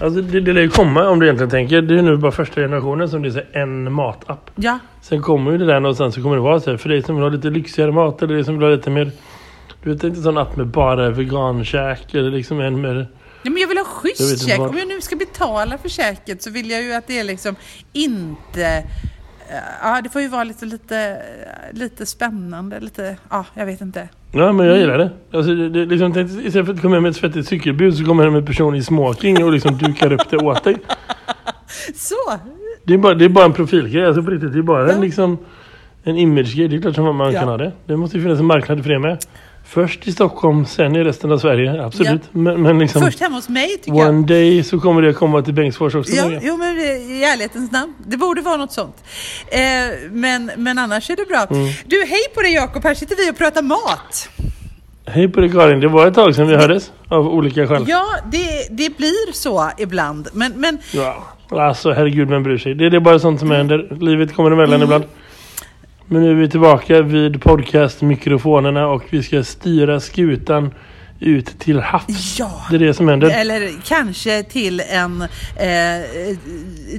Alltså det, det lär ju komma om du egentligen tänker. Det är nu bara första generationen som det är så en matapp. Ja, Sen kommer ju det där någonstans så kommer det vara så här. För dig som vill ha lite lyxigare mat eller dig som vill ha lite mer... Du vet inte sån app med bara vegankäk eller liksom en med... Ja, men jag vill ha schysst käk. Om jag nu ska betala för käket så vill jag ju att det är liksom inte... eh, Ja, det får ju vara lite, lite, lite spännande, lite... Ja, jag vet inte. Ja men jag gillar det. Alltså, det, liksom, istället för att komma hem med ett svettigt cykelbud så kommer hem en person i smoking och liksom dukar upp det åt dig. Så! Det är bara, det är bara en profilgrej. Alltså på riktigt. Det är bara en, liksom, en imagegrej. Det är klart som man Ja. kan ha det. Det måste ju finnas en marknad för det med. Först i Stockholm, sen i resten av Sverige. Absolut. Men, men liksom... Först hemma hos mig tycker jag. One day så kommer det komma till Bengtsfors också. Ja, jo, men i ärlighetens namn. Det borde vara något sånt. Eh, men, men annars är det bra. Mm. Du, hej på dig Jakob. Här sitter vi och pratar mat. Hej på dig Karin. Det var ett tag sedan vi hördes. Av olika skäl. Ja, det, det blir så ibland. Men, men Ja. Alltså herregud, vem bryr sig? Det, det är bara sånt som händer. Livet kommer emellan Mm. ibland. Men nu är vi tillbaka vid podcastmikrofonerna och vi ska styra skutan ut till havs. ja. Det är det som händer. Eller kanske till en eh,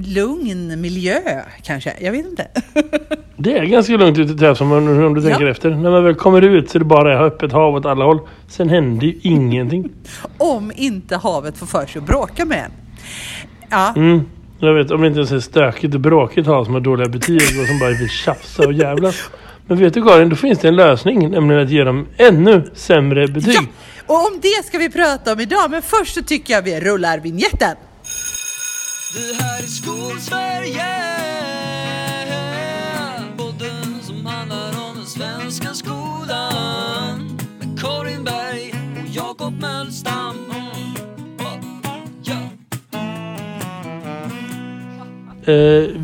lugn miljö, kanske. Jag vet inte. Det är ganska lugnt ute till havs om, om du tänker Ja. efter. När man väl kommer ut så är det bara öppet hav åt alla håll. Sen händer ju ingenting. Om inte havet får för sig att bråka med en. Ja, Mm. Jag vet, om det inte ens är stökigt och bråkigt hav som har dåliga betyg och som bara vill tjafsa och jävlas. Men vet du Karin, då finns det en lösning. Nämligen att ge dem ännu sämre betyg. ja. Och om det ska vi prata om idag. Men först så tycker jag vi rullar vignetten. Det här är Skolsverige Podden som handlar om den svenska skolan Med Karin Berg och Jakob Mölstam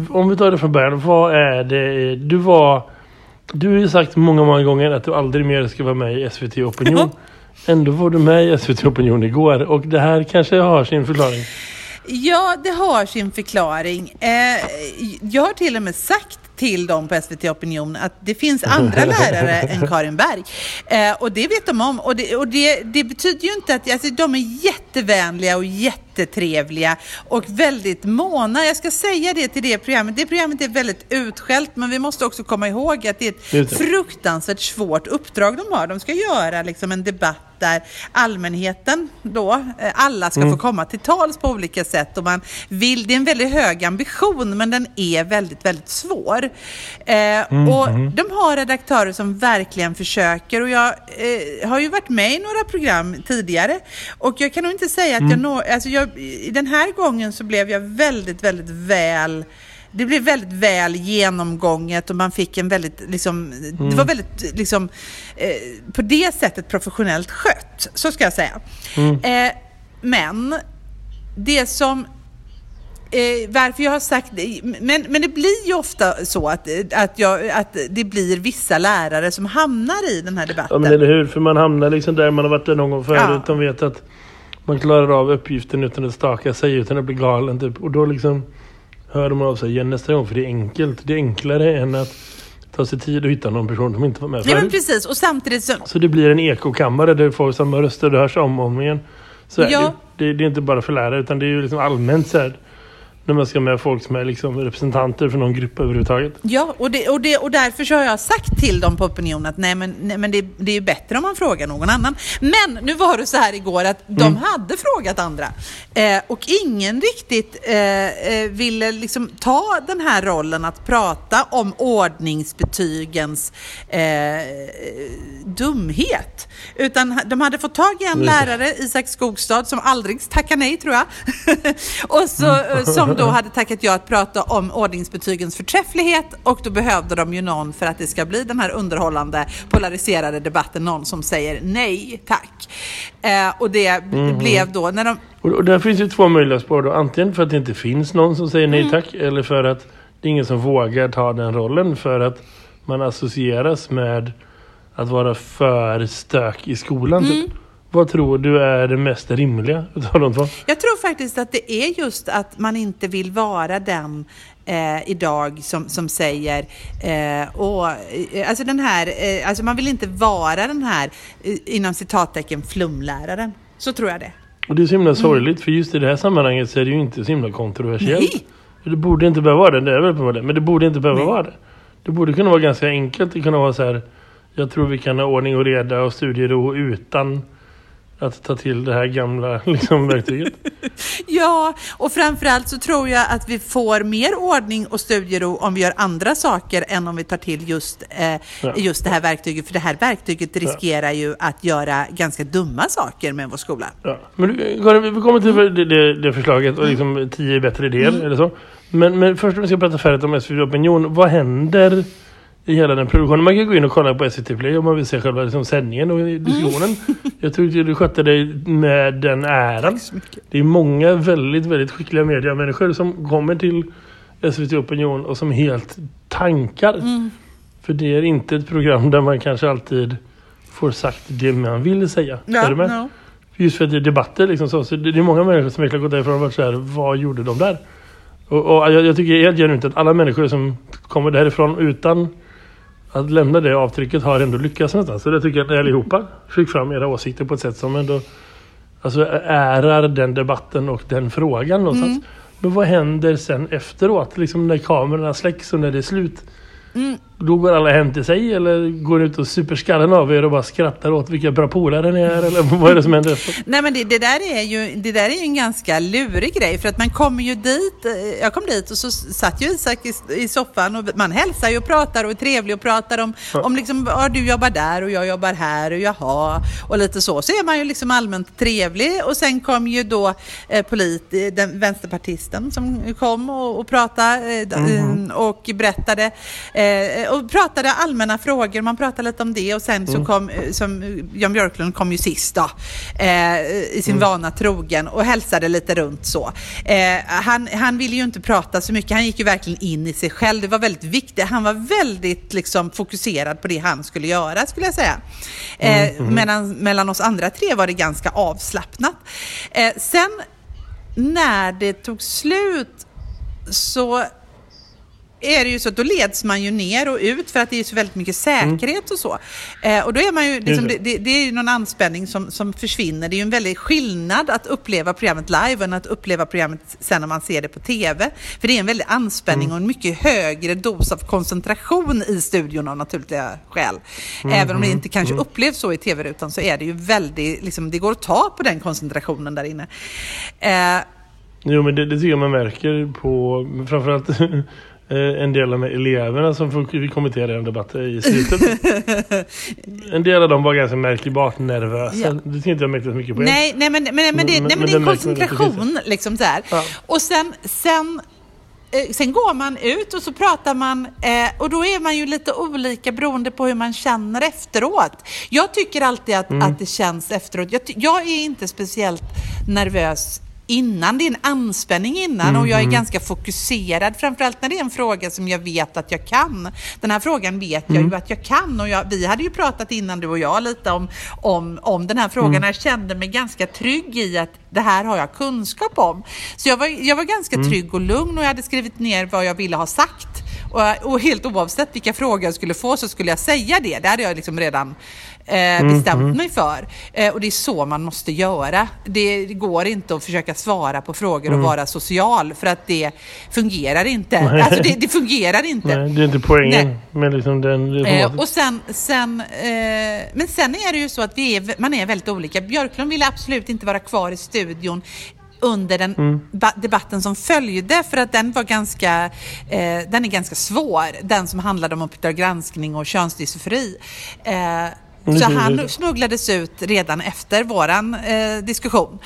om vi tar det från början. Vad är det du var... Du har ju sagt många, många gånger att du aldrig mer ska vara med i SVT Opinion. Ändå var du med i SVT Opinion igår. Och det här kanske har sin förklaring. Ja, det har sin förklaring. Eh, jag har till och med sagt till dem på SVT Opinion att det finns andra lärare än Karin Berg. Eh, och det vet de om. Och, det, och det, det betyder ju inte att... Alltså, de är jättevänliga och jättetrevliga och väldigt måna. Jag ska säga det till det programmet. Det programmet är väldigt utskällt men vi måste också komma ihåg att det är ett det. fruktansvärt svårt uppdrag de har. De ska göra liksom en debatt där allmänheten då, eh, alla ska få komma till tals på olika sätt och man vill, det är en väldigt hög ambition men den är väldigt, väldigt svår. Eh, och de har redaktörer som verkligen försöker och jag eh, har ju varit med i några program tidigare och jag kan nog inte säga att jag når, alltså jag, i den här gången så blev jag väldigt, väldigt väl det blev väldigt väl genomgånget och man fick en väldigt, liksom, det var väldigt, liksom, eh, på det sättet professionellt skött. Så ska jag säga. Eh, men det som Eh, varför jag har sagt det, men, men det blir ju ofta så att, att, jag, att det blir vissa lärare som hamnar i den här Ja debatten. men eller hur? För man hamnar liksom där man har varit där någon gång förut. Ja. De vet att man klarar av uppgiften utan att staka sig, utan att bli galen typ. Och då liksom hör de av sig igen nästa gång. För det är enkelt. Det är enklare än att ta sig tid och hitta någon person som inte var med Nej men förut. precis, och samtidigt så, Så det blir en ekokammare där folk samma röster hörs om och om igen. Så Ja. det. Det, det är inte bara för lärare utan det är ju liksom allmänt så här. När man ska med folk som är liksom representanter för någon grupp överhuvudtaget. Ja, och, det, och, det, och därför så har jag sagt till dem på opinion att nej men, nej, men det, det är bättre om man frågar någon annan. Men nu var det så här igår att de hade frågat andra eh, och ingen riktigt eh, eh, ville liksom ta den här rollen att prata om ordningsbetygens eh, dumhet. Utan de hade fått tag i en lärare, Isak Skogstad, som aldrig tackade nej tror jag. och så, som då hade tackat ja att prata om ordningsbetygens förträfflighet och då behövde de ju någon för att det ska bli den här underhållande polariserade debatten, någon som säger nej tack. Eh, och det blev då, när de, Och, och där finns ju två möjliga spår då. Antingen för att det inte finns någon som säger Mm. nej tack. Eller för att det är ingen som vågar ta den rollen. För att man associeras med att vara för stök i skolan. Mm. Typ. Vad tror du är det mest rimliga utav de två? Jag tror faktiskt att det är just att man inte vill vara den eh, idag som, som säger, eh, och, eh, alltså den här, eh, alltså man vill inte vara den här, eh, inom citattecken, flumläraren. Så tror jag det. Och det är så himla sorgligt för just i det här sammanhanget så är det ju inte så himla kontroversiellt. Nej. Det borde inte behöva vara det, det är väl på det. Men det borde inte behöva Nej. vara det. Det borde kunna vara ganska enkelt. Det kunde vara så här. Jag tror vi kan ha ordning och reda och studiero utan att ta till det här gamla liksom, verktyget. Ja, och framförallt så tror jag att vi får mer ordning och studiero om vi gör andra saker än om vi tar till just, eh, Ja. just det här verktyget. För det här verktyget riskerar ju att göra ganska dumma saker med vår skola. Ja. Men du, Karin, vi kommer till det, det, det förslaget och liksom tio bättre idéer eller så. Men, men först om vi ska prata färdigt om SVT Opinion. Vad händer i hela den produktionen? Man kan gå in och kolla på SVT Play om man vill se själva liksom, sändningen och diskussionen. Jag tyckte du skötte dig med den äran. Det är många väldigt, väldigt skickliga mediamänniskor som kommer till SVT Opinion och som helt tankar. För det är inte ett program där man kanske alltid får sagt det man vill säga. är du med? ja. Just för att det är debatter liksom så. så det, det är många människor som verkligen gått därifrån och varit så här, vad gjorde de där? Och, och jag, jag tycker helt genuint att alla människor som kommer därifrån utan att lämna det avtrycket har ändå lyckats nästan. Så det tycker jag att ni allihopa fick fram era åsikter på ett sätt som ändå alltså, ärar den debatten och den frågan någonstans. Men vad händer sen efteråt? Liksom när kamerorna släcks och när det är slut? Då går alla hem till sig eller går ut och super skallen av er och bara skrattar åt vilka bra polare ni är? Eller vad är det som händer? Nej men det, det, där är ju, det där är ju en ganska lurig grej för att man kommer ju dit, eh, jag kom dit och så satt ju Isak i, i soffan och man hälsar ju och pratar och är trevlig och pratar om, om liksom, ja, du jobbar där och jag jobbar här och jaha och lite så. Så är man ju liksom allmänt trevlig och sen kom ju då eh, polit, eh, den vänsterpartisten som kom och, och pratade eh, eh, och berättade eh, och pratade allmänna frågor, man pratade lite om det och sen så kom, eh, som eh, Jan Björklund kom ju sist då, eh, i sin vana trogen och hälsade lite runt så. Eh, han, han ville ju inte prata så mycket, han gick ju verkligen in i sig själv, det var väldigt viktigt, han var väldigt liksom fokuserad på det han skulle göra skulle jag säga. Eh, medan, mellan oss andra tre var det ganska avslappnat. Eh, sen när det tog slut så är det ju så att då leds man ju ner och ut för att det är så väldigt mycket säkerhet och så. Eh, och då är man ju, liksom, det, det, det är ju någon anspänning som, som försvinner. Det är ju en väldig skillnad att uppleva programmet live än att uppleva programmet sen när man ser det på TV. För det är en väldig anspänning och en mycket högre dos av koncentration i studion av naturliga skäl. Även om det inte kanske upplevs så i TV-rutan så är det ju väldigt, liksom, det går att ta på den koncentrationen där inne. Eh, Jo men det, det tycker jag man märker på framförallt en del av eleverna som får, vi kommenterade en debatt i slutet. en del av dem var ganska märkbart nervösa. Ja. Det tycker inte jag märkte så mycket på er. Nej, nej men, men, men, det, Men- nej, men det är det en det koncentration liksom så. Ja. Och sen, sen, eh, sen går man ut och så pratar man eh, och då är man ju lite olika beroende på hur man känner efteråt. Jag tycker alltid att, att det känns efteråt. Jag, jag är inte speciellt nervös innan. Det är en anspänning innan och jag är ganska fokuserad. Framförallt när det är en fråga som jag vet att jag kan. Den här frågan vet jag ju att jag kan och jag, vi hade ju pratat innan du och jag lite om, om, om den här frågan. Jag kände mig ganska trygg i att det här har jag kunskap om. Så jag var, jag var ganska trygg och lugn och jag hade skrivit ner vad jag ville ha sagt. Och, och helt oavsett vilka frågor jag skulle få så skulle jag säga det. Det hade jag liksom redan eh, bestämt mig för. Eh, och det är så man måste göra. Det, det går inte att försöka svara på frågor och vara social för att det fungerar inte. Nej. Alltså det, det fungerar inte. Nej, det är inte poängen Nej. med liksom den, Eh, och sen, sen, eh, men sen är det ju så att vi är, man är väldigt olika. Björklund ville absolut inte vara kvar i studion under den Mm. ba- debatten som följde för att den var ganska, eh, den är ganska svår. Den som handlade om Uppdrag granskning och könsdysfori. Eh, Mm, så han smugglades ut redan efter våran eh, diskussion.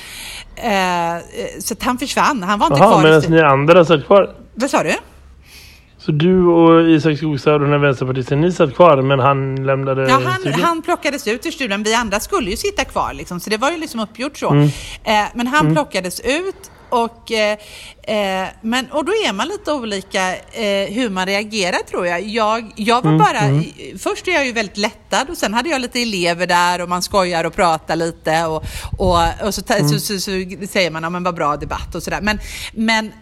Eh, eh, så att han försvann. Han var inte Jaha, kvar medan ni andra satt kvar. Vad sa du? Så du och Isak Skogstad och den vänsterpartisten, ni satt kvar men han lämnade Ja, han, studion? han plockades ut ur studion. Vi andra skulle ju sitta kvar, liksom, så det var ju liksom uppgjort så. Mm. Eh, men han plockades ut. Och, eh, eh, men, och då är man lite olika eh, hur man reagerar tror jag. Jag, jag Mm, var bara, först är jag ju väldigt lättad och sen hade jag lite elever där och man skojar och pratar lite och, och, och så, Mm. så, så, så, säger man, ja men vad bra debatt och sådär. Men, men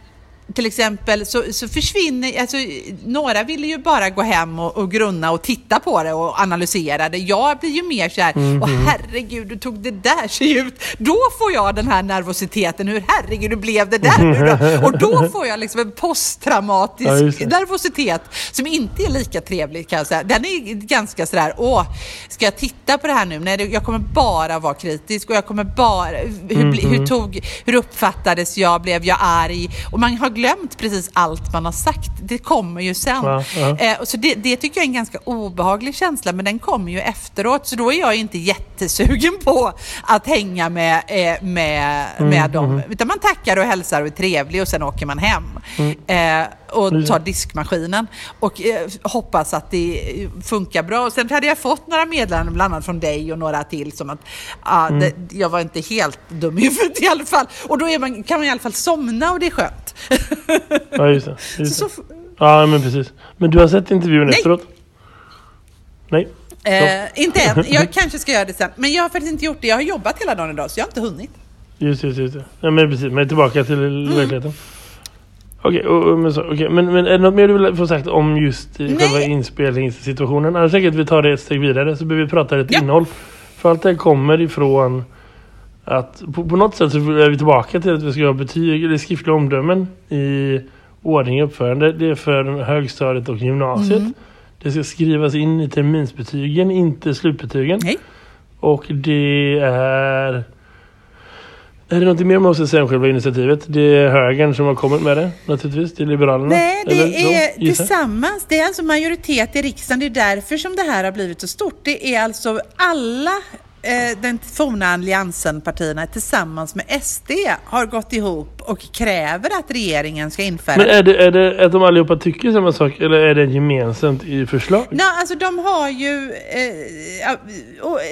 till exempel så, så försvinner, alltså några ville ju bara gå hem och, och grunna och titta på det och analysera det. Jag blir ju mer så här, Mm, åh herregud, hur tog det där sig ut? Då får jag den här nervositeten, hur herregud, hur blev det där nu då? Och då får jag liksom en posttraumatisk Ja, nervositet som inte är lika trevlig kan jag säga. Den är ganska sådär, åh, ska jag titta på det här nu? Nej, det- jag kommer bara vara kritisk och jag kommer bara, hur, Mm, hur, tog, hur uppfattades jag? Blev jag arg? Och man har glömt precis allt man har sagt. Det kommer ju sen. Ja, ja. Eh, så det, det tycker jag är en ganska obehaglig känsla, men den kommer ju efteråt. Så då är jag inte jättesugen på att hänga med, eh, med, Mm, med dem. Utan man tackar och hälsar och är trevlig och sen åker man hem. Eh, och Just tar diskmaskinen och eh, hoppas att det funkar bra. Och sen hade jag fått några meddelanden, bland annat från dig och några till, som att ah, Mm. det, jag var inte helt dum i huvudet i alla fall. Och då man, kan man i alla fall somna och det är skönt. Ja, just det. Just Så, det. så, Ja, men precis. Men du har sett intervjun Nej. efteråt? Nej. eh, inte än. Jag kanske ska göra det sen. Men jag har faktiskt inte gjort det. Jag har jobbat hela dagen idag så jag har inte hunnit. Just just det. Ja, men precis. Men tillbaka till Mm. verkligheten. Okej, men, så- okej, men, men är det något mer du vill få sagt om just eh, Nej. själva inspelningssituationen? Annars tänker jag att vi tar det ett steg vidare så behöver vi prata lite Ja. innehåll. För allt det här kommer ifrån att på, på något sätt så är vi tillbaka till att vi ska ha betyg eller skriftliga omdömen i ordning och uppförande. Det är för högstadiet och gymnasiet. Mm. Det ska skrivas in i terminsbetygen, inte slutbetygen. Nej. Och det är... Är det något mer man måste säga om själva initiativet? Det är högern som har kommit med det naturligtvis. Det är Liberalerna. Nej, det Eller så, är gissar. tillsammans. Det är alltså majoritet i riksdagen. Det är därför som det här har blivit så stort. Det är alltså alla eh, den forna alliansen-partierna tillsammans med SD har gått ihop och kräver att regeringen ska införa Men är det, är det att de allihopa tycker samma sak eller är det gemensamt i förslag? Nej, alltså de har ju... Eh,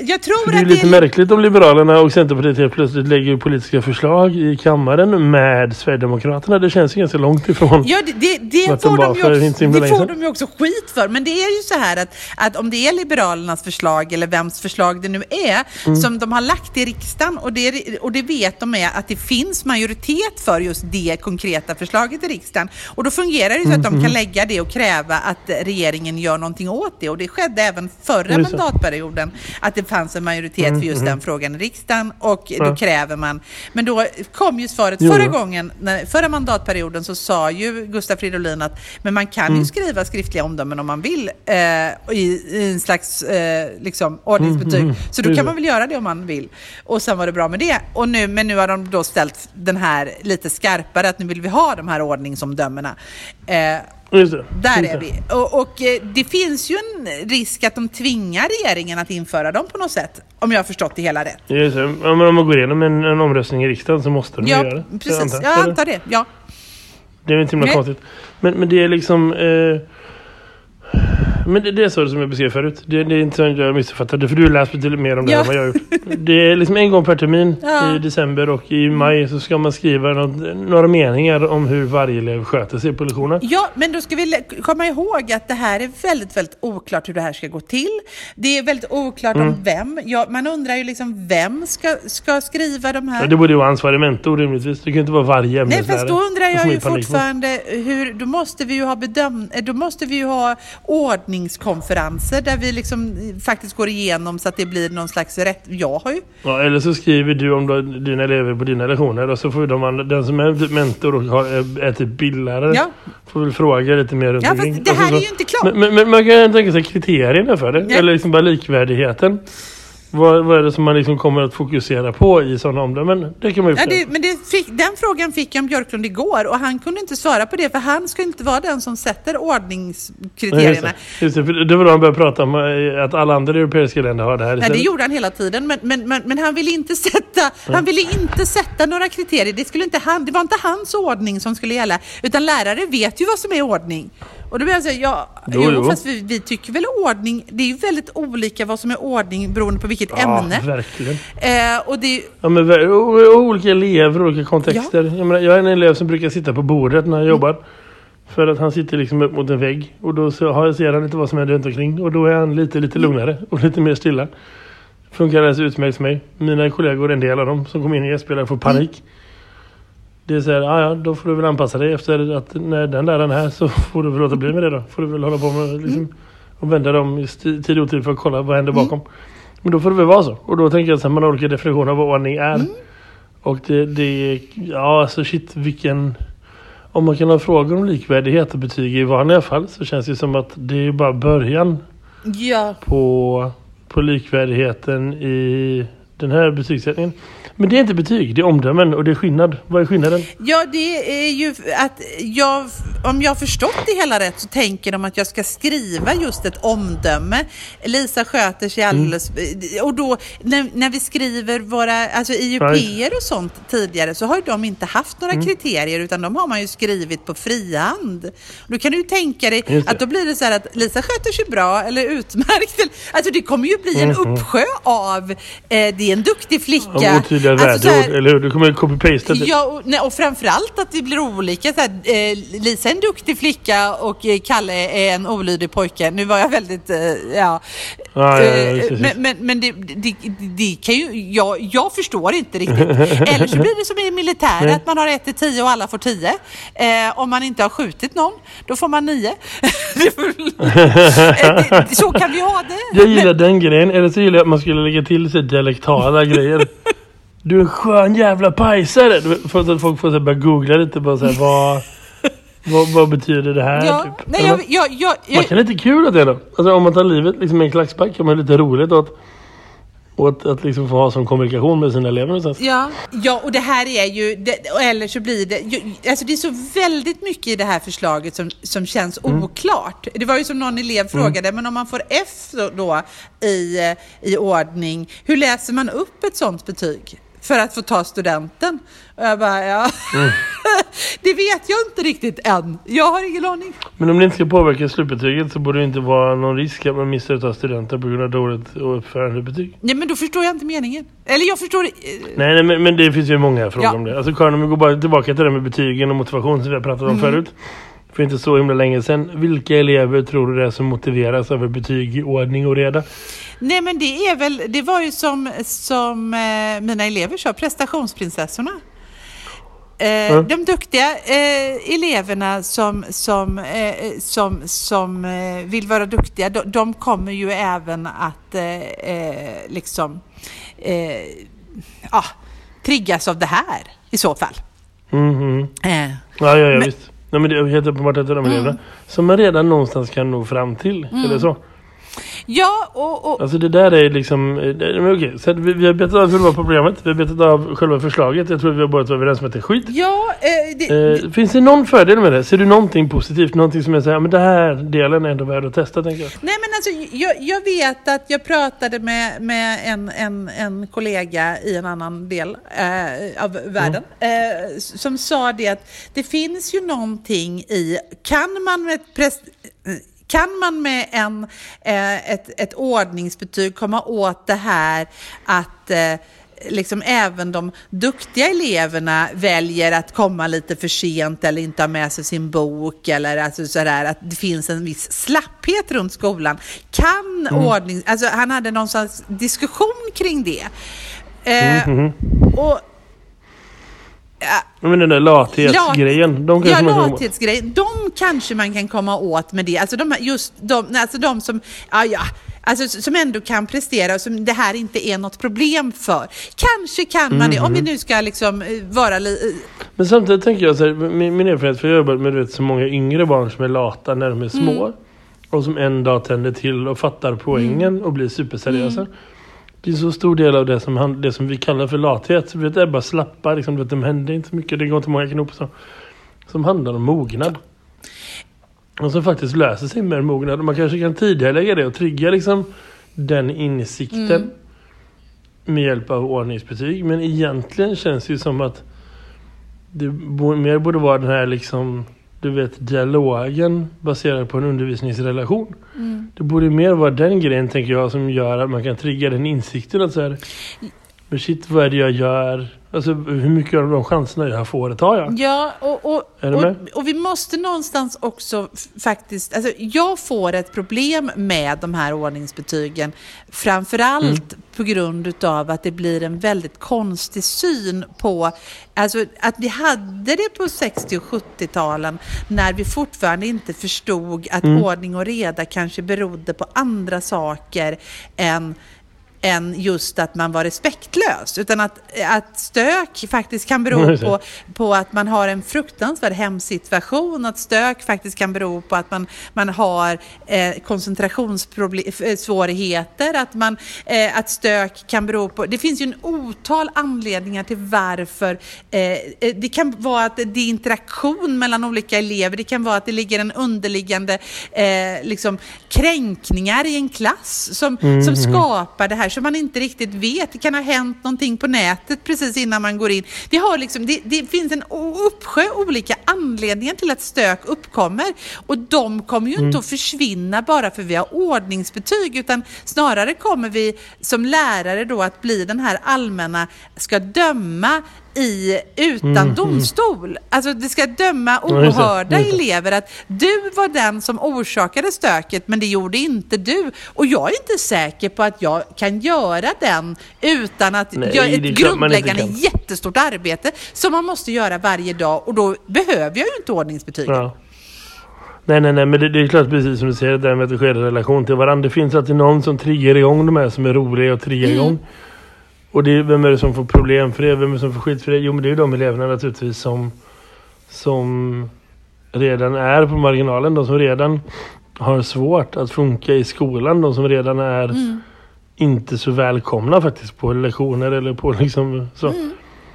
jag tror För det är att lite det är... märkligt om Liberalerna och Centerpartiet helt plötsligt lägger politiska förslag i kammaren med Sverigedemokraterna. Det känns ju ganska långt ifrån. Ja, det, det, det, får, de ju också, det får de ju också skit för. Men det är ju så här att, att om det är Liberalernas förslag eller vems förslag det nu är Mm. som de har lagt i riksdagen och det, och det vet de är att det finns majoritet för just det konkreta förslaget i riksdagen. Och då fungerar det så att Mm, de kan lägga det och kräva att regeringen gör någonting åt det. Och det skedde även förra mandatperioden att det fanns en majoritet för just den frågan i riksdagen och då Mm, Ja. kräver man. Men då kom ju svaret Jo, förra gången, förra mandatperioden så sa ju Gustav Fridolin att men man kan Mm. ju skriva skriftliga omdömen om man vill eh, i, i en slags eh, liksom, ordningsbetyg. Mm, mm, Så då kan det. Man väl göra det om man vill. Och sen var det bra med det. Och nu, men nu har de då ställt den här lite skarpare, att nu vill vi ha de här ordningsomdömena. Eh, det. där är vi. Och, och eh, det finns ju en risk att de tvingar regeringen att införa dem på något sätt. Om jag har förstått det hela rätt. Just det. Ja, men om man går igenom en, en omröstning i riksdagen så måste de Ja, göra det. precis. jag. Jag Eller? antar det. Ja. Det är inte himla Nej. konstigt. Men, men det är liksom... Eh, men det, det är så som jag beskrev förut. Det, det är inte så att jag missuppfattade. För du läst betydligt mer om det Ja. än vad jag gjort. Det är liksom en gång per termin Ja. i december och i maj så ska man skriva något, några meningar om hur varje elev sköter sig på lektionen. Ja, men då ska vi komma ihåg att det här är väldigt, väldigt oklart hur det här ska gå till. Det är väldigt oklart Mm. om vem. Ja, man undrar ju liksom vem ska, ska skriva de här. Ja, det borde ju vara ansvarig mentor rimligtvis. Det kan ju inte vara varje Nej, ämneslärare. fast då undrar jag man ju fortfarande hur, då måste vi ju ha bedöm, eh, då måste vi ju ha ordningskonferenser där vi liksom eh, faktiskt går igenom så att det blir någon slags rätt. Jag har ju, Ja, eller så skriver du om dina elever på dina lektioner och så får de den som är typ mentor och har, är, typ bildlärare Ja. får väl fråga lite mer runt ja omkring. fast det Alltså här så- är ju inte klart. Men, men, men man kan tänka sig kriterierna för det. Nej. Eller liksom bara likvärdigheten. Vad, vad är det som man liksom kommer att fokusera på i sådana omdömen? Det kan man ju Ja, det, men det fick, den frågan fick Jan Björklund igår och han kunde inte svara på det för han ska inte vara den som sätter Nej, Just ordningskriterierna. det, just det, för det var då han började prata om eh, att alla andra europeiska länder har det här Nej, det gjorde han hela tiden, men, men, men, men han ville inte sätta, han ville inte sätta några kriterier. Det, skulle inte han, det var inte hans ordning som skulle gälla, utan lärare vet ju vad som är ordning. Och då blir jag säga, ja, Jo, jo, jo. fast vi, vi tycker väl ordning, det är ju väldigt olika vad som är ordning beroende på vilket Ja, ämne. verkligen. Eh, och det, Ja, men, olika elever olika kontexter. Jag, menar, jag är en elev som brukar sitta på bordet när jag jobbar. För att han sitter liksom upp mot en vägg. Och då så har jag ser han lite vad som händer runt omkring. Och då är han lite, lite lugnare och lite mer stilla. Funkar alldeles utmärkt för mig. Mina kollegor, en del av dem som kommer in i gästspelare får panik. Det är så här, "Ah, ja, då får du väl anpassa dig efter att när den läraren är här så får du väl låta bli med det då. Får du väl hålla på med liksom, och vända dem i tid och otid för att kolla vad händer bakom. Men då får det väl vara så. Och då tänker jag att man har olika definitioner av vad ordning är. Och det, det, ja alltså shit vilken... Om man kan ha frågor om likvärdighet och betyg i vanliga fall så känns det som att det är bara början Ja, på, på likvärdigheten i den här betygssättningen. Men det är inte betyg, det är omdömen och det är skillnad. Vad är skillnaden? Ja, det är ju att jag, om jag har förstått det hela rätt så tänker de att jag ska skriva just ett omdöme. Lisa sköter sig alldeles... Och då när, när vi skriver våra alltså IUP och sånt tidigare så har ju de inte haft några kriterier utan de har man ju skrivit på frihand. Då kan du ju tänka dig att då blir det så här att Lisa sköter sig bra eller utmärkt. Alltså det kommer ju bli en uppsjö av eh, det är en duktig flicka. Av otydliga Alltså, så här- eller hur? Du kommer copy-pasta det. Ja, och, nej, och framförallt att det blir olika. Så här, eh, Lisa är en duktig flicka och eh, Kalle är en olydig pojke. Nu var jag väldigt, eh, ja. Ja, ja, ja, Eh, just det, just men men, men det, det, det kan ju, jag, jag förstår inte riktigt. Eller så blir det som i militären, att man har 1 till 10 och alla får 10. Eh, om man inte har skjutit någon, då får man 9. Det får- Eh, det- så kan vi ha det. Jag gillar den grejen. Eller så gillar jag att man skulle lägga till sig dialektala grejer. Du är en skön jävla pajsare. För att folk får börja googla lite. Bara så här, vad, vad, vad betyder det här? Ja, typ. nej, jag, jag, jag, Man jag, kan lite kul åt det då. Alltså om man tar livet liksom med en klackspark kan man ha lite roligt åt, åt att liksom få ha som kommunikation med sina elever någonstans. Ja, ja, och det här är ju, det, eller så blir det, ju, alltså det är så väldigt mycket i det här förslaget som, som känns oklart. Det var ju som någon elev frågade, men om man får F då, då i, i ordning, hur läser man upp ett sånt betyg? För att få ta studenten? Och jag bara, ja, det vet jag inte riktigt än. Jag har ingen aning. Men om det inte ska påverka slutbetyget så borde det inte vara någon risk att man missar att ta studenter på grund av dåligt och uppförande betyg. Nej, men då förstår jag inte meningen. Eller jag förstår... eh, Nej, nej men, men det finns ju många frågor Ja. om det. Alltså Karin, om vi går bara tillbaka till det med betygen och motivation som vi har pratat om Mm. förut. För inte så himla länge sedan. Vilka elever tror du det är som motiveras över betyg i ordning och reda? Nej men det är väl, det var ju som, som eh, mina elever sa, prestationsprinsessorna. Eh, De duktiga eh, eleverna som, som, som, som vill vara duktiga, de, de kommer ju även att liksom ja, triggas av det här i så fall. Mhm. Eh, Ja, ja, ja Men- visst. Nej, men det är helt uppenbart att det är de eleverna som man redan någonstans kan nå fram till. Eller så. Ja, och, och, Alltså det där är liksom... eh, det- Men okej, så att vi, vi har betat av själva problemet. Vi har betat av själva förslaget. Jag tror vi har båda varit överens om att det är skit. ja, eh, det, Eh, finns det någon fördel med det? Ser du någonting positivt? Någonting som är så här, men det här delen är ändå värd att testa tänker jag. Nej men alltså jag, jag vet att jag pratade med, med en, en, en kollega i en annan del eh, av världen eh, som sa det att det finns ju någonting i, kan man med ett kan man med en, eh, ett, ett ordningsbetyg komma åt det här att eh, liksom även de duktiga eleverna väljer att komma lite för sent eller inte ha med sig sin bok eller alltså sådär att det finns en viss slapphet runt skolan. Kan ordning, alltså han hade någon diskussion kring det. Eh, och Men den där lathetsgrejen. De ja, lathetsgrejen. De kanske man kan komma åt med det. Alltså de, just de, alltså de som, ja, ja, alltså som ändå kan prestera och som det här inte är något problem för. Kanske kan man det, om vi Mhm. nu ska liksom eh, vara li, Men samtidigt tänker jag så här, min, min erfarenhet, för jag har jobbat med vet, så många yngre barn som är lata när de är små. Och som en dag tänder till och fattar poängen och blir superseriösa. Det är så stor del av det som, han, det som vi kallar för lathet. Så, vet, det är bara slappa, liksom, vet, de händer inte så mycket, det går inte många knop så. Som handlar om mognad. Och som faktiskt löser sig med mognad. Man kanske kan tidigare lägga det och trigga liksom den insikten. Med hjälp av ordningsbetyg. Men egentligen känns det ju som att det mer borde vara den här liksom du vet dialogen baserad på en undervisningsrelation. Det borde mer vara den grejen tänker jag som gör att man kan trigga den insikten att så här, men shit vad är det jag gör? Alltså hur mycket av de chanserna jag får tar jag? Ja, och, och, och, och vi måste någonstans också faktiskt... Alltså, jag får ett problem med de här ordningsbetygen, framförallt Mm. på grund utav att det blir en väldigt konstig syn på... Alltså att vi hade det på 60 och 70-talen när vi fortfarande inte förstod att Mm. ordning och reda kanske berodde på andra saker än än just att man var respektlös. Utan att, att stök faktiskt kan bero på, på att man har en fruktansvärd hemsituation. Att stök faktiskt kan bero på att man, man har eh, koncentrationssvårigheter. Att, man, eh, att stök kan bero på... Det finns ju en otal anledningar till varför. Eh, eh, det kan vara att det är interaktion mellan olika elever. Det kan vara att det ligger en underliggande eh, liksom, kränkningar i en klass som, som skapar det här som man inte riktigt vet. Det kan ha hänt någonting på nätet precis innan man går in. Vi har liksom, det, det finns en uppsjö olika anledningar till att stök uppkommer och de kommer ju inte att försvinna bara för vi har ordningsbetyg utan snarare kommer vi som lärare då att bli den här allmänna, ska döma i, utan domstol. Alltså det ska döma ohörda det. elever att du var den som orsakade stöket men det gjorde inte du. Och jag är inte säker på att jag kan göra den utan att Nej, göra ett grundläggande jättestort arbete som man måste göra varje dag och då behöver jag ju inte ordningsbetyg. Ja. Nej, nej, nej, men det, det är klart precis som du säger, det där med att det sker en relation till varandra. Det finns alltid någon som triggar igång de här som är roliga och triggar Mm. igång. Och det vem är det som får problem för det? Vem är det som får skit för det? Jo, men det är ju de eleverna naturligtvis som, som redan är på marginalen. De som redan har svårt att funka i skolan. De som redan är Mm. inte så välkomna faktiskt på lektioner eller på liksom så.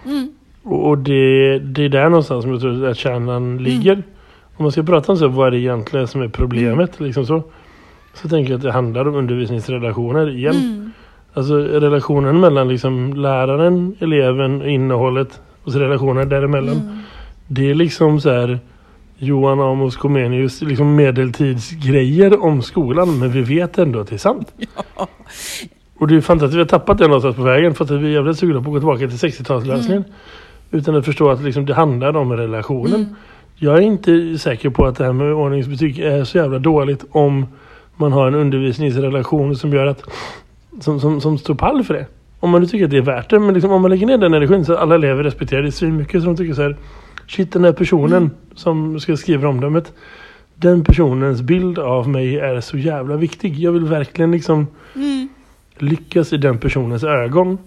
Mm. Och och det, det är där någonstans som jag tror att kärnan ligger. Om man ska prata om så, vad är det egentligen som är problemet? Liksom så, så tänker jag att det handlar om undervisningsrelationer igen. Mm. Alltså relationen mellan liksom läraren, eleven, innehållet och så relationen däremellan. Mm. Det är liksom så här Johan Amos Comenius liksom medeltidsgrejer om skolan men vi vet ändå att det är sant. Och det är fantastiskt, vi har tappat det någonstans på vägen för att vi är jävligt sugna på att gå tillbaka till 60-talslösningen. Utan att förstå att liksom det handlar om relationen. Jag är inte säker på att det här med ordningsbetyg är så jävla dåligt om man har en undervisningsrelation som gör att som, som, som står pall för det. Om man nu tycker att det är värt det. Men liksom, om man lägger ner den energin så att alla elever respekterar det så mycket så de tycker så här Shit den här personen som ska skriva omdömet Den personens bild av mig är så jävla viktig. Jag vill verkligen liksom Mm. lyckas i den personens ögon.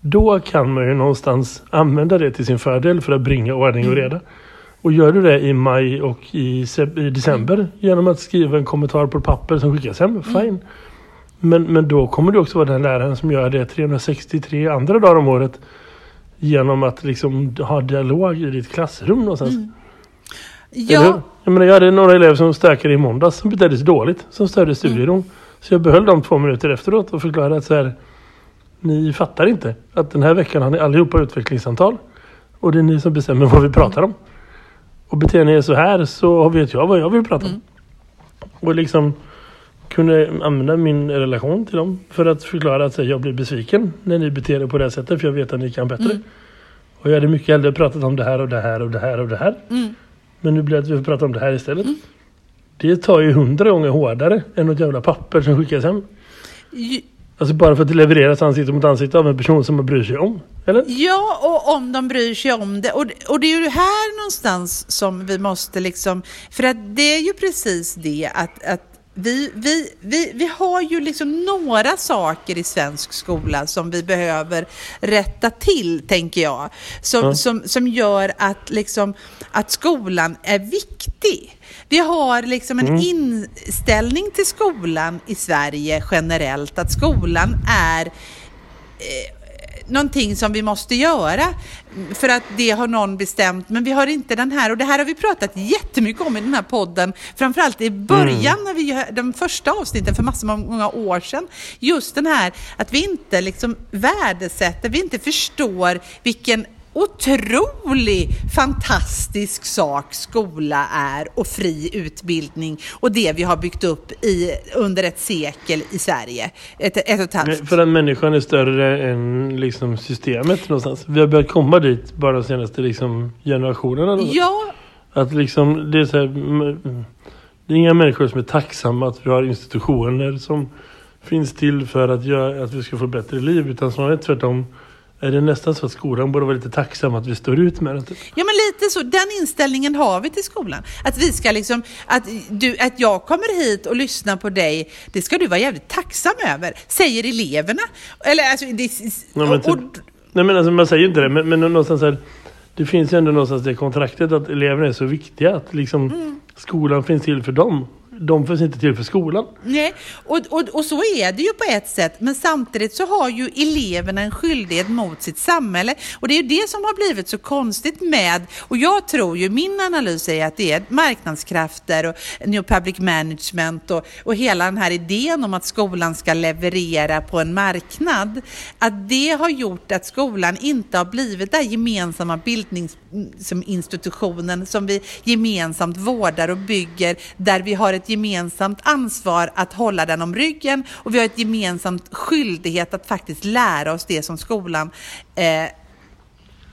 Då kan man ju någonstans använda det till sin fördel för att bringa ordning och reda. Och gör du det i maj och i, i december genom att skriva en kommentar på papper som skickas hem, fine. Men, men då kommer du också vara den läraren som gör det 363 andra dagar om året. Genom att liksom ha dialog i ditt klassrum någonstans. Hur? Ja, Jag, menar, jag hade några elever som stökade i måndags som betedde sig dåligt. Som störde studieron. Så jag behöll dem två minuter efteråt och förklarade att så här, ni fattar inte att den här veckan har ni allihopa utvecklingssamtal. Och det är ni som bestämmer vad vi pratar om. Och beter ni er så här så vet jag vad jag vill prata om. Och liksom kunde använda min relation till dem för att förklara att jag blir besviken när ni beter er på det här sättet för jag vet att ni kan bättre. Och jag hade mycket hellre pratat om det här och det här och det här och det här. Mm. Men nu blir det att vi får prata om det här istället. Det tar ju hundra gånger hårdare än något jävla papper som skickas hem. Ju- Alltså bara för att det levereras ansikte mot ansikte av en person som man bryr sig om. Eller? Ja, och om de bryr sig om det. Och, och det är ju här någonstans som vi måste liksom... För att det är ju precis det att, att vi, vi, vi, vi har ju liksom några saker i svensk skola som vi behöver rätta till, tänker jag. Som, Ja. som, som gör att, liksom, att skolan är viktig. Vi har liksom en inställning till skolan i Sverige generellt, att skolan är någonting som vi måste göra för att det har någon bestämt. Men vi har inte den här. Och det här har vi pratat jättemycket om i den här podden. Framförallt i början när vi de första avsnitten för massor av många år sedan. Just den här att vi inte liksom värdesätter, vi inte förstår vilken otrolig fantastisk sak skola är och fri utbildning och det vi har byggt upp i, under ett sekel i Sverige. Ett, ett och ett halvt. För att människan är större än liksom, systemet någonstans. Vi har börjat komma dit bara de senaste liksom, generationerna. Ja, Att liksom, det är så här, det är inga människor som är tacksamma att vi har institutioner som finns till för att, göra, att vi ska få bättre liv. Utan snarare tvärtom är det nästan så att skolan borde vara lite tacksam att vi står ut med det. Ja, men lite så. Den inställningen har vi till skolan. Att vi ska liksom, att, du, att jag kommer hit och lyssnar på dig, det ska du vara jävligt tacksam över, säger eleverna. Eller alltså, det, Ja, men typ- och, Nej men alltså man säger ju inte det, men, men någonstans här, det finns ju ändå någonstans det kontraktet att eleverna är så viktiga. Att liksom Mm. skolan finns till för dem. De finns inte till för skolan. nej, och, och, och så är det ju på ett sätt, men samtidigt så har ju eleverna en skyldighet mot sitt samhälle. Och det är ju det som har blivit så konstigt med, och jag tror ju, min analys är att det är marknadskrafter och new public management och, och hela den här idén om att skolan ska leverera på en marknad, att det har gjort att skolan inte har blivit den gemensamma bildningsinstitutionen som vi gemensamt vårdar och bygger, där vi har ett gemensamt ansvar att hålla den om ryggen och vi har ett gemensamt skyldighet att faktiskt lära oss det som skolan eh,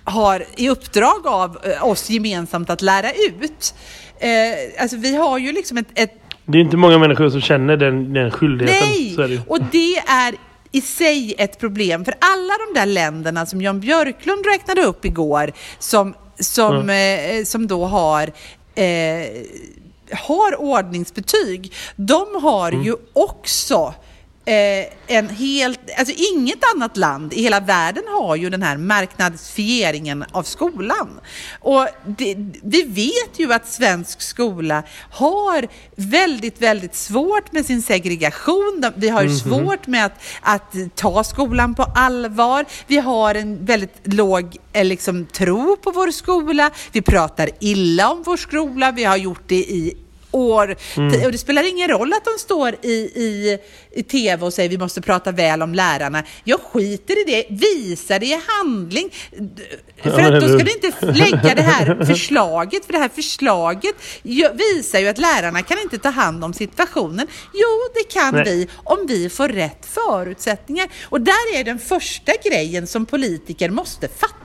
har i uppdrag av eh, oss gemensamt att lära ut. Eh, alltså vi har ju liksom ett, ett Det är inte många människor som känner den, den skyldigheten. Är det. Nej, och det är i sig ett problem. För alla de där länderna som Jan Björklund räknade upp igår, som, som, eh, som då har eh, har ordningsbetyg, de har ju också eh, en helt, alltså inget annat land i hela världen har ju den här marknadsfieringen av skolan. Och det, vi vet ju att svensk skola har väldigt, väldigt svårt med sin segregation. Vi har ju svårt med att, att ta skolan på allvar. Vi har en väldigt låg eh, liksom, tro på vår skola. Vi pratar illa om vår skola. Vi har gjort det i år. Och det spelar ingen roll att de står i, i, i tv och säger vi måste prata väl om lärarna. Jag skiter i det. Visa det i handling. För att då ska du inte lägga det här förslaget, för det här förslaget visar ju att lärarna kan inte ta hand om situationen. Jo, det kan Nej. vi om vi får rätt förutsättningar. Och där är den första grejen som politiker måste fatta.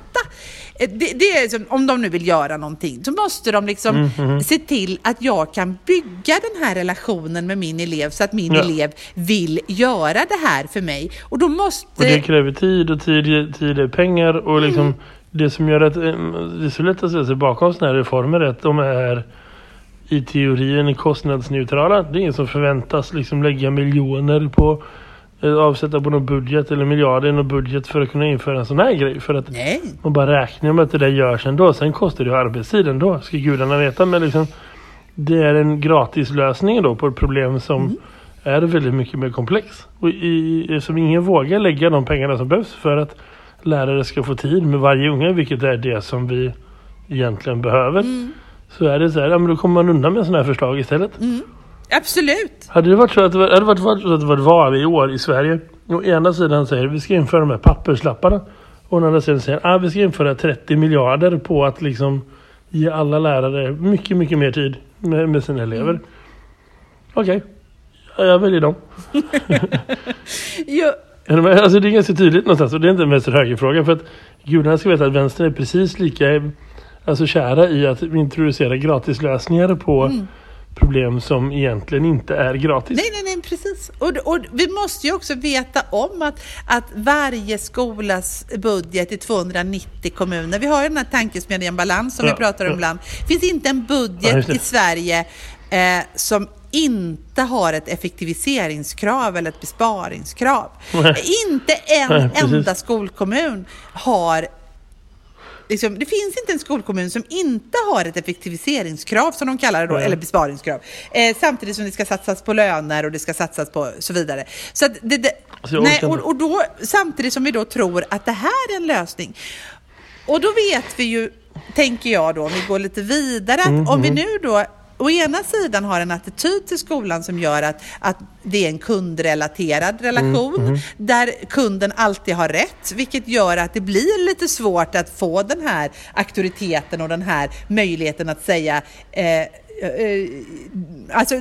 Eh, Det, det är som, om de nu vill göra någonting, så måste de liksom Mhm. se till att jag kan bygga den här relationen med min elev så att min Ja. elev vill göra det här för mig. Och då måste... Och det kräver tid och tid, tid är pengar. Och liksom Mm. det som gör att eh, det är så lätt att ställa sig bakom sådana här reformer är att de är i teorin kostnadsneutrala. Det är ingen som förväntas liksom lägga miljoner på avsätta på någon budget eller miljarder i någon budget för att kunna införa en sån här grej. För att Nej. man bara räknar med att det där görs ändå. Sen kostar det ju arbetstid ändå. Ska gudarna veta. Men liksom, det är en gratislösning då på ett problem som är väldigt mycket mer komplex. Och i, som ingen vågar lägga de pengarna som behövs för att lärare ska få tid med varje unge. Vilket är det som vi egentligen behöver. Så är det så här, ja, men då kommer man undan med sådana här förslag istället. Absolut. Hade det varit så att det var, hade varit, varit, att det var år i Sverige. Och ena sidan säger vi ska införa de här papperslapparna. Och den andra sidan säger ah, vi ska införa 30 miljarder på att liksom ge alla lärare mycket, mycket mer tid med, med sina elever. Okej, ja, jag väljer dem. Jo? Alltså det är ganska tydligt någonstans och det är inte en vänster-höger-fråga. För att gudarna ska veta att vänstern är precis lika alltså, kära i att introducera gratislösningar på problem som egentligen inte är gratis. Nej, nej, nej, precis. Och, och vi måste ju också veta om att, att varje skolas budget i 290 kommuner, vi har ju den här tankesmedjan Balans som Ja, vi pratar om ja. ibland, finns inte en Ja, budget det. i Sverige eh, som inte har ett effektiviseringskrav eller ett besparingskrav. Nej. Inte en Nej, enda skolkommun har Liksom, det finns inte en skolkommun som inte har ett effektiviseringskrav, som de kallar det då, Nej. eller besparingskrav. Eh, samtidigt som det ska satsas på löner och det ska satsas på så vidare. Så det, det, Alltså, nej, och, och då, samtidigt som vi då tror att det här är en lösning. Och då vet vi ju, tänker jag då, om vi går lite vidare, att om vi Mhm. nu då å ena sidan har en attityd till skolan som gör att, att det är en kundrelaterad relation där kunden alltid har rätt, vilket gör att det blir lite svårt att få den här auktoriteten och den här möjligheten att säga eh, eh, Alltså,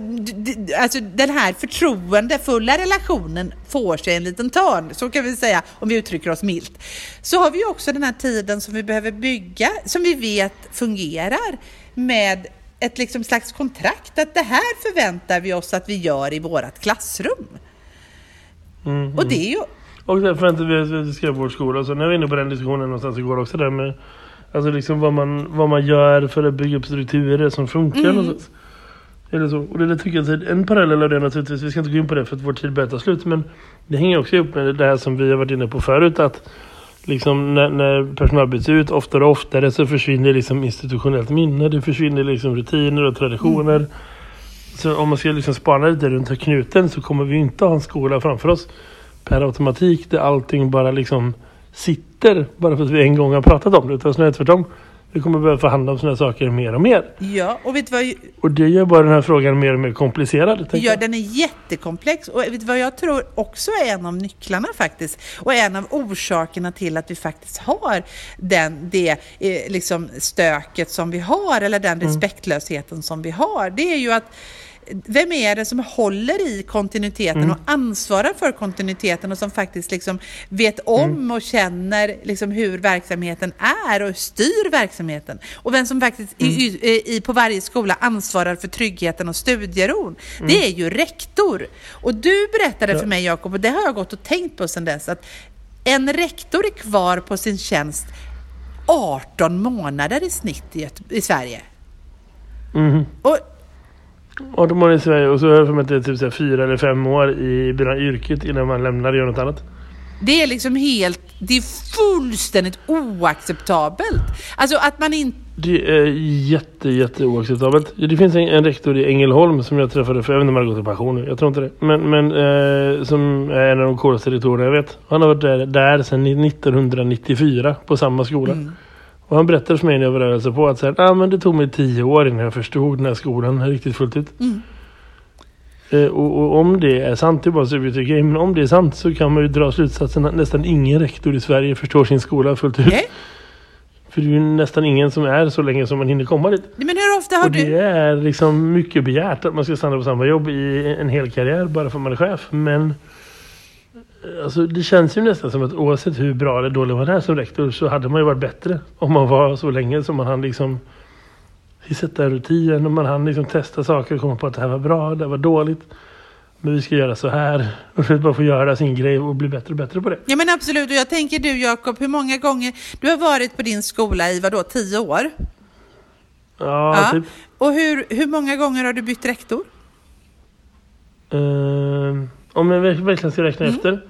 alltså den här förtroendefulla relationen får sig en liten törn, så kan vi säga om vi uttrycker oss milt. Så har vi också den här tiden som vi behöver bygga, som vi vet fungerar med ett liksom slags kontrakt att det här förväntar vi oss att vi gör i vårt klassrum. Mm, Och det är ju Och sen förväntar vi oss att vi ska göra vår skola. Så när vi är inne på den diskussionen någonstans igår också där med Alltså liksom vad man, vad man gör för att bygga upp strukturer som funkar Mm. någonstans. Eller så. Och det, det tycker jag en parallell av det naturligtvis. Vi ska inte gå in på det för att vår tid börjar ta slut. Men det hänger också ihop med det här som vi har varit inne på förut. Att liksom när, när personal byts ut oftare och oftare så försvinner liksom institutionellt minne. Det försvinner liksom rutiner och traditioner. Så om man ska liksom spana lite runt knuten så kommer vi inte ha en skola framför oss per automatik där allting bara liksom sitter bara för att vi en gång har pratat om det. Utan snarare tvärtom. Vi kommer behöva förhandla om sådana saker mer och mer. Ja, och vet du vad, Och det gör bara den här frågan mer och mer komplicerad. ja, jag. den är jättekomplex och vet du vad jag tror också är en av nycklarna faktiskt och en av orsakerna till att vi faktiskt har den, det eh, liksom stöket som vi har eller den respektlösheten som vi har. Det är ju att vem är det som håller i kontinuiteten och ansvarar för kontinuiteten och som faktiskt liksom vet om och känner liksom hur verksamheten är och styr verksamheten? Och vem som faktiskt i, i, i, på varje skola ansvarar för tryggheten och studieron? Det är ju rektor. Och du berättade för mig Jakob, och det har jag gått och tänkt på sedan dess, att en rektor är kvar på sin tjänst 18 månader i snitt i, i Sverige. Mhm. Och 18 månader i Sverige och så har jag för mig att det är typ så fyra eller fem år i yrket innan man lämnar och gör något annat. Det är liksom helt, det är fullständigt oacceptabelt. Alltså att man inte, Det är jätte, jätte oacceptabelt. Det finns en, en rektor i Ängelholm som jag träffade för, jag vet inte om han har gått i pension nu, jag tror inte det. Men, men eh, som är en av de coolaste rektorerna jag vet. Han har varit där, där sedan 1994 på samma skola. Och han berättade för mig när jag var där och på att här, ah, men det tog mig tio år innan jag förstod den här skolan riktigt fullt ut. Eh, och, och om det är sant, det är bara vi tycker, men om det är sant så kan man ju dra slutsatsen att nästan ingen rektor i Sverige förstår sin skola fullt ut. nej, För det är ju nästan ingen som är så länge som man hinner komma dit. men hur ofta har Och det du... är liksom mycket begärt att man ska stanna på samma jobb i en hel karriär bara för att man är chef. Men alltså, det känns ju nästan som att oavsett hur bra eller dålig man är som rektor så hade man ju varit bättre om man var så länge som man hann liksom sätta rutin och man hann liksom testa saker och komma på att det här var bra, det här var dåligt. Men vi ska göra så här. Och bara få göra sin grej och bli bättre och bättre på det. Ja men absolut, och jag tänker du Jakob, hur många gånger, du har varit på din skola i vadå, tio år? Ja, typ. Och hur, hur många gånger har du bytt rektor? Ehm, om jag verk- verkligen ska räkna Mm. efter.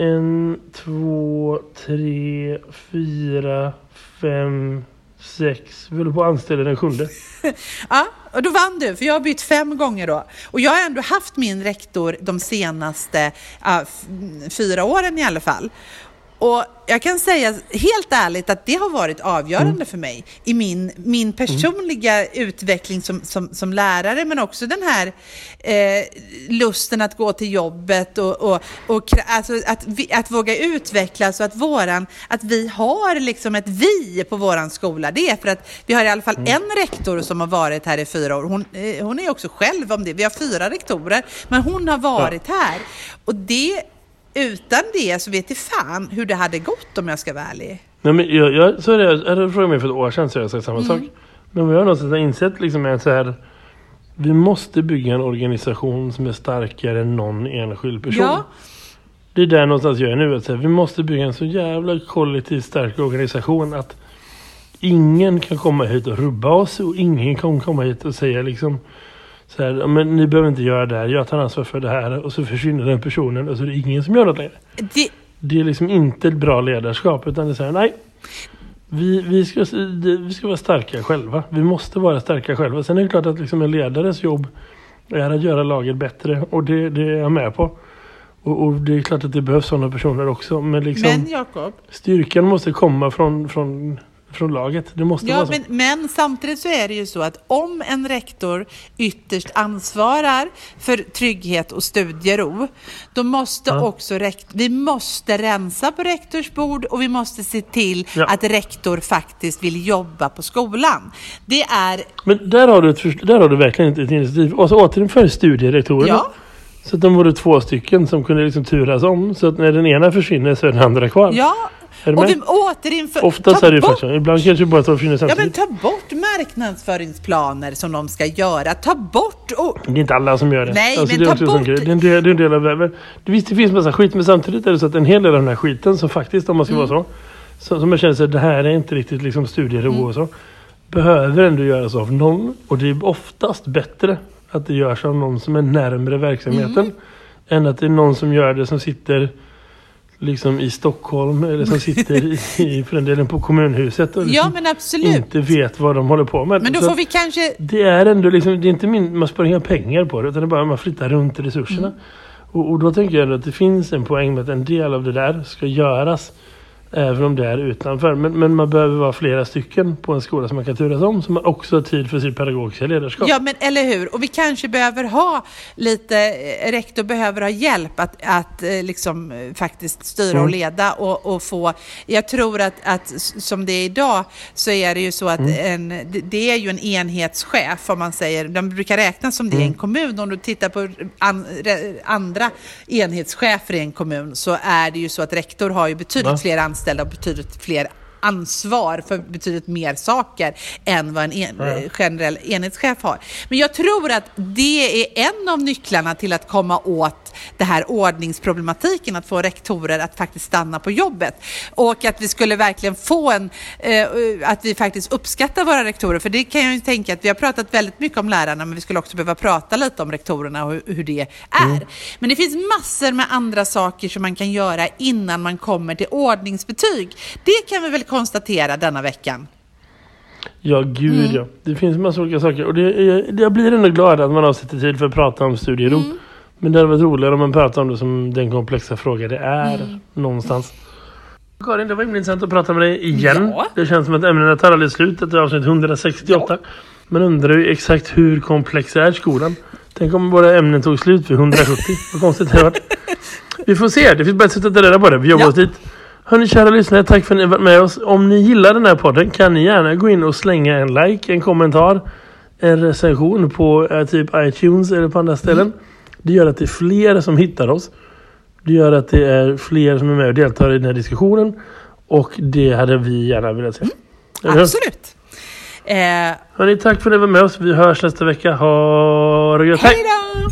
En, två, tre, fyra, fem, sex. Vi håller på att anställa den sjunde. Ja, och då vann du, för jag har bytt fem gånger då. Och jag har ändå haft min rektor de senaste ja, fyra åren i alla fall. Och jag kan säga helt ärligt att det har varit avgörande för mig i min, min personliga utveckling som, som, som lärare men också den här eh, lusten att gå till jobbet och, och, och alltså att, vi, att våga utvecklas och att, våran, att vi har liksom ett vi på våran skola. Det är för att vi har i alla fall en rektor som har varit här i fyra år. Hon, eh, hon är också själv om det. Vi har fyra rektorer men hon har varit här. Och det utan det så vet jag fan hur det hade gått om jag ska vara ärlig. Nej, men jag, jag, så är det, jag hade frågat mig för ett år sedan så jag sagt samma sak. Men vad jag någonstans har insett liksom är så här, vi måste bygga en organisation som är starkare än någon enskild person. Ja. Det är där någonstans jag är nu. Att här, vi måste bygga en så jävla kollektivt stark organisation att ingen kan komma hit och rubba oss och ingen kan komma hit och säga liksom så här, "Ja, men ni behöver inte göra det här, jag tar ansvar för det här och så försvinner den personen och så är det ingen som gör något längre. Det, Det är liksom inte ett bra ledarskap utan det är så här, nej. Vi, vi, ska, vi ska vara starka själva. Vi måste vara starka själva. Sen är det klart att liksom en ledares jobb är att göra laget bättre och det, det är jag med på. Och, och det är klart att det behövs sådana personer också. Men liksom men Jakob, styrkan måste komma från, från från laget. Det måste Ja, vara så. men, men samtidigt så är det ju så att om en rektor ytterst ansvarar för trygghet och studiero, då måste Ja. också rekt- vi måste rensa på rektors bord och vi måste se till Ja. att rektor faktiskt vill jobba på skolan. Det är, Men där har du, ett, där har du verkligen ett initiativ. Och så återinför studierektorerna. ja, Så att de vore två stycken som kunde liksom turas om. Så att när den ena försvinner så är den andra kvar. ja, och vi återinför... Oftast ta är det ju bort- faktiskt. Ibland kanske bara två försvinner Ja, men samtidigt. ta bort marknadsföringsplaner som de ska göra. Ta bort och Det är inte alla som gör det. Nej, men det är ta bort-. Det är en del, det är en del av väven. Det, visst, det finns massa skit, men samtidigt är det så att en hel del av den här skiten som faktiskt, om man ska Mm. vara så, så, som jag känner att det här är inte riktigt liksom studiero Mm. och så, behöver ändå göras av någon. Och det är oftast bättre att det görs av någon som är närmre verksamheten Mm. än att det är någon som gör det som sitter liksom i Stockholm eller som sitter i, för den delen på kommunhuset och Ja, liksom men absolut. inte vet vad de håller på med. Men då får vi kanske... det är ändå liksom, det är inte min, man sparar inga pengar på det utan det är bara man flyttar runt resurserna. Mm. Och, och då tänker jag ändå att det finns en poäng med att en del av det där ska göras även om det är utanför. Men, men man behöver vara flera stycken på en skola som man kan turas om som också har tid för sitt pedagogiska ledarskap. Ja, men eller hur? Och vi kanske behöver ha lite, eh, rektor behöver ha hjälp att, att eh, liksom eh, faktiskt styra Mm. och leda och, och få, jag tror att, att som det är idag så är det ju så att Mm. en, det- är ju en enhetschef om man säger, de brukar räknas som det Mm. i en kommun. Om du tittar på an, re, andra enhetschefer i en kommun så är det ju så att rektor har ju betydligt Va? fler anställda anställda och betydligt fler ansvar för betydligt mer saker än vad en en, generell enhetschef har. Men jag tror att det är en av nycklarna till att komma åt det här ordningsproblematiken, att få rektorer att faktiskt stanna på jobbet. Och att vi skulle verkligen få en, eh, att vi faktiskt uppskattar våra rektorer. För det kan jag ju tänka att vi har pratat väldigt mycket om lärarna, men vi skulle också behöva prata lite om rektorerna och hur, hur det är. Men det finns massor med andra saker som man kan göra innan man kommer till ordningsbetyg. Det kan vi väl konstatera denna veckan. Ja, gud Mm. ja. Det finns en massa olika saker. Och det, är- jag blir ändå glad att man avsätter tid för att prata om studiero. Mm. Men det hade varit roligare om man pratade om det som den komplexa fråga det är Mm. någonstans. Karin, det var himla intressant att prata med dig igen. Ja. Det känns som att ämnena tar aldrig slut. Det är avsnitt 168. Men undrar ju exakt hur komplex är skolan? Tänk om våra ämnen tog slut vid 170. Vad konstigt det hade varit. Vi får se. Det finns bara ett sätt att ta reda på det. Vi jobbar Ja. oss dit. Hörni kära lyssnare, tack för att ni har varit med oss. Om ni gillar den här podden kan ni gärna gå in och slänga en like, en kommentar, en recension på eh, typ iTunes eller på andra ställen. Det gör att det är fler som hittar oss. Det gör att det är fler som är med och deltar i den här diskussionen. Och det hade vi gärna velat se. Hur? Absolut. Eh, Hörni, tack för att ni var med oss. Vi hörs nästa vecka. Ha det gött. hej då!